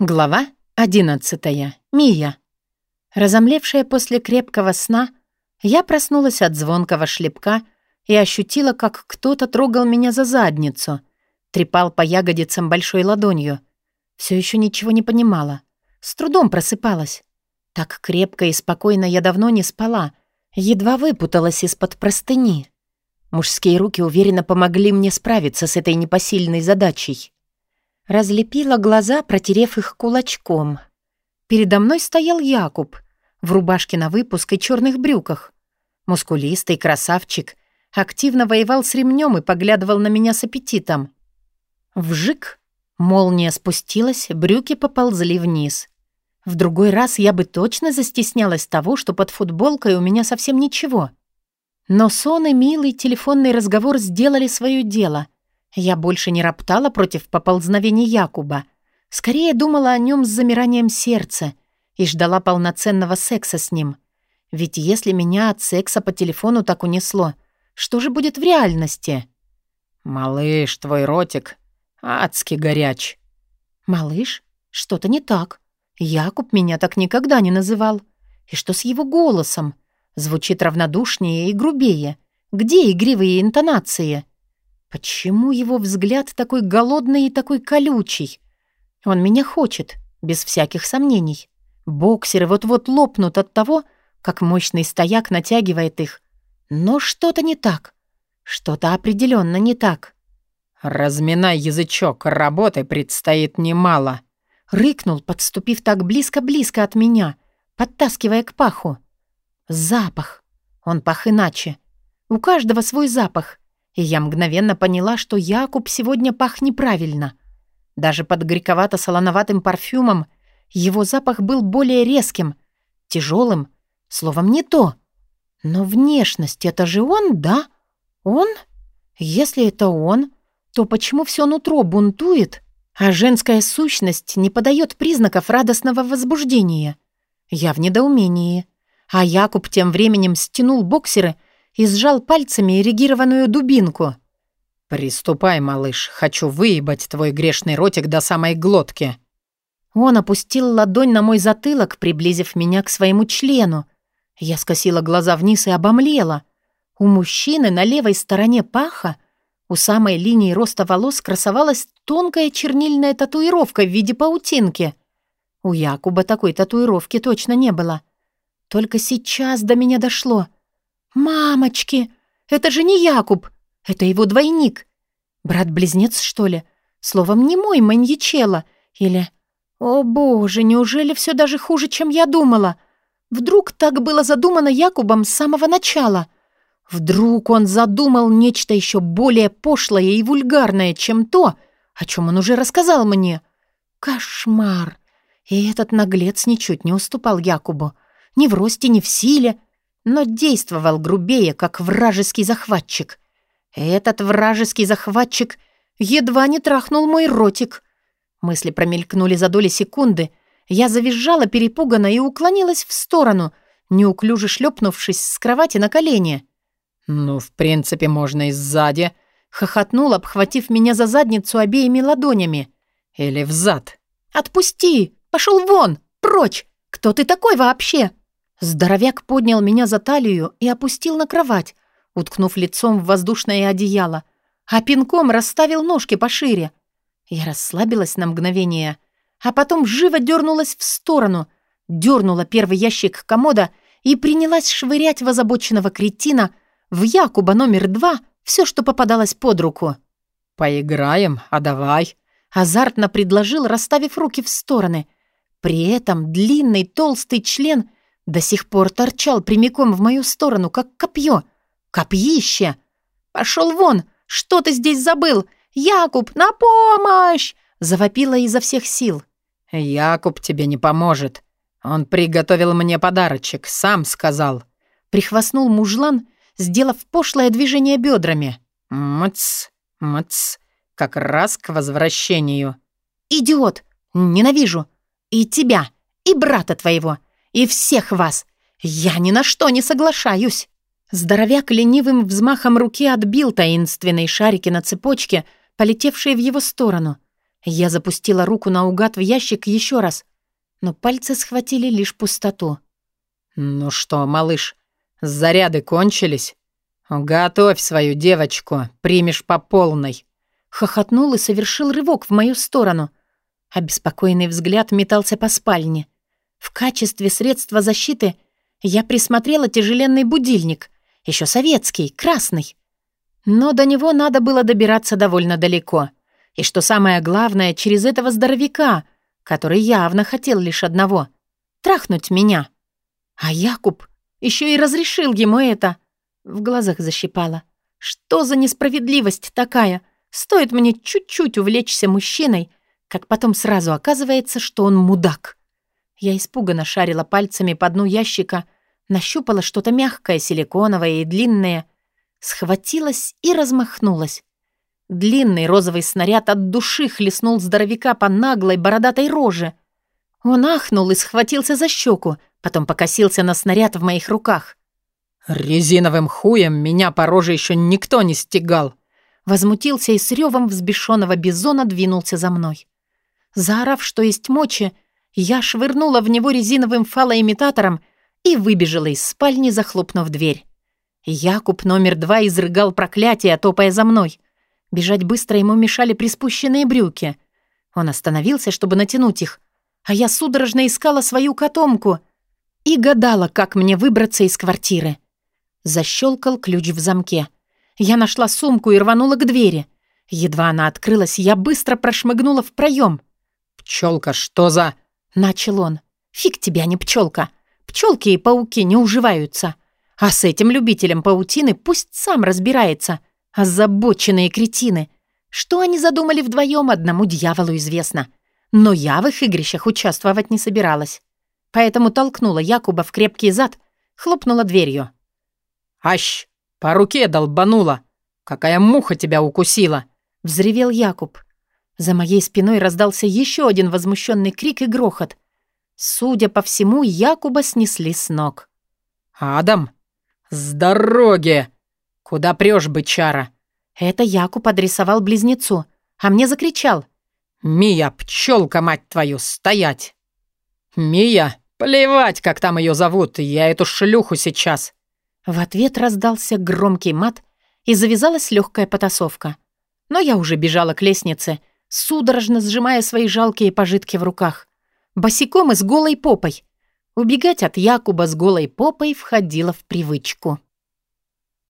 Глава одиннадцатая. Мия. Разомлевшая после крепкого сна, я проснулась от звонкого шлепка и ощутила, как кто-то трогал меня за задницу, трепал по ягодицам большой ладонью. Все еще ничего не понимала. С трудом просыпалась. Так крепко и спокойно я давно не спала, едва выпуталась из-под простыни. Мужские руки уверенно помогли мне справиться с этой непосильной задачей. Разлепила глаза, протерев их кулачком. Передо мной стоял Якуб в рубашке на выпуск и черных брюках. Мускулистый красавчик активно воевал с ремнем и поглядывал на меня с аппетитом. Вжик! Молния спустилась, брюки поползли вниз. В другой раз я бы точно застеснялась того, что под футболкой у меня совсем ничего. Но сон и милый телефонный разговор сделали свое дело — я больше не роптала против поползновений Якуба. Скорее думала о нем с замиранием сердца и ждала полноценного секса с ним. Ведь если меня от секса по телефону так унесло, что же будет в реальности? «Малыш, твой ротик адски горяч». «Малыш? Что-то не так. Якуб меня так никогда не называл. И что с его голосом? Звучит равнодушнее и грубее. Где игривые интонации?» Почему его взгляд такой голодный и такой колючий? Он меня хочет, без всяких сомнений. Боксеры вот-вот лопнут от того, как мощный стояк натягивает их. Но что-то не так. Что-то определенно не так. «Разминай язычок, работы предстоит немало», — рыкнул, подступив так близко-близко от меня, подтаскивая к паху. Запах. Он пах иначе. У каждого свой запах, и я мгновенно поняла, что Якуб сегодня пах неправильно. Даже под горьковато-солоноватым парфюмом его запах был более резким, тяжелым, словом, не то. Но внешность — это же он, да? Он? Если это он, то почему все нутро бунтует, а женская сущность не подает признаков радостного возбуждения? Я в недоумении. А Якуб тем временем стянул боксеры и сжал пальцами эрегированную дубинку. «Приступай, малыш, хочу выебать твой грешный ротик до самой глотки». Он опустил ладонь на мой затылок, приблизив меня к своему члену. Я скосила глаза вниз и обомлела. У мужчины на левой стороне паха у самой линии роста волос красовалась тонкая чернильная татуировка в виде паутинки. У Якуба такой татуировки точно не было. Только сейчас до меня дошло. «Мамочки! Это же не Якуб! Это его двойник! Брат-близнец, что ли? Словом, не мой маньячелло. Или... О боже, неужели все даже хуже, чем я думала? Вдруг так было задумано Якубом с самого начала? Вдруг он задумал нечто еще более пошлое и вульгарное, чем то, о чем он уже рассказал мне? Кошмар! И этот наглец ничуть не уступал Якубу. Ни в росте, ни в силе, но действовал грубее, как вражеский захватчик. Этот вражеский захватчик едва не трахнул мой ротик. Мысли промелькнули за доли секунды. Я завизжала перепуганно и уклонилась в сторону, неуклюже шлепнувшись с кровати на колени. «Ну, в принципе, можно и сзади», — хохотнул, обхватив меня за задницу обеими ладонями. «Или взад». «Отпусти! Пошел вон! Прочь! Кто ты такой вообще?» Здоровяк поднял меня за талию и опустил на кровать, уткнув лицом в воздушное одеяло, а пинком расставил ножки пошире. Я расслабилась на мгновение, а потом живо дернулась в сторону, дернула первый ящик комода и принялась швырять в озабоченного кретина в Якуба номер два все, что попадалось под руку. «Поиграем, а давай», — азартно предложил, расставив руки в стороны. При этом длинный толстый член до сих пор торчал прямиком в мою сторону, как копье. Копьище! «Пошел вон! Что ты здесь забыл? Якуб, на помощь!» Завопила изо всех сил. «Якуб тебе не поможет. Он приготовил мне подарочек, сам сказал». Прихвастнул мужлан, сделав пошлое движение бедрами. «Мц, мц, как раз к возвращению». «Идиот! Ненавижу! И тебя, и брата твоего! И всех вас! Я ни на что не соглашаюсь!» Здоровяк ленивым взмахом руки отбил таинственные шарики на цепочке, полетевшие в его сторону. Я запустила руку наугад в ящик еще раз, но пальцы схватили лишь пустоту. «Ну что, малыш, заряды кончились? Готовь свою девочку, примешь по полной». Хохотнул и совершил рывок в мою сторону. Обеспокоенный взгляд метался по спальне. В качестве средства защиты я присмотрела тяжеленный будильник, еще советский, красный. Но до него надо было добираться довольно далеко. И что самое главное, через этого здоровяка, который явно хотел лишь одного — трахнуть меня. А Якуб еще и разрешил ему это. В глазах защипало. Что за несправедливость такая? Стоит мне чуть-чуть увлечься мужчиной, как потом сразу оказывается, что он мудак. Я испуганно шарила пальцами по дну ящика, нащупала что-то мягкое, силиконовое и длинное, схватилась и размахнулась. Длинный розовый снаряд от души хлестнул здоровяка по наглой бородатой роже. Он ахнул и схватился за щеку, потом покосился на снаряд в моих руках. «Резиновым хуем меня по роже еще никто не стегал!» Возмутился и с ревом взбешенного бизона двинулся за мной. Заорав, что есть мочи, я швырнула в него резиновым фалоимитатором и выбежала из спальни, захлопнув дверь. Якуб номер два изрыгал проклятие, топая за мной. Бежать быстро ему мешали приспущенные брюки. Он остановился, чтобы натянуть их, а я судорожно искала свою котомку и гадала, как мне выбраться из квартиры. Защелкал ключ в замке. Я нашла сумку и рванула к двери. Едва она открылась, я быстро прошмыгнула в проем. «Пчелка, что за...» — начал он. «Фиг тебя, не пчелка. Пчелки и пауки не уживаются. А с этим любителем паутины пусть сам разбирается. Озабоченные кретины. Что они задумали вдвоем, одному дьяволу известно. Но я в их игрищах участвовать не собиралась. Поэтому толкнула Якуба в крепкий зад, хлопнула дверью. «Ащ, по руке долбанула! Какая муха тебя укусила!» — взревел Якуб. За моей спиной раздался еще один возмущенный крик и грохот. Судя по всему, Якуба снесли с ног. «Адам, с дороги! Куда прешь, бычара?» Это Якуб адресовал близнецу, а мне закричал. «Мия, пчелка, мать твою, стоять!» «Мия, плевать, как там ее зовут, я эту шлюху сейчас!» В ответ раздался громкий мат, и завязалась легкая потасовка. Но я уже бежала к лестнице, судорожно сжимая свои жалкие пожитки в руках. Босиком и с голой попой. Убегать от Якуба с голой попой входило в привычку.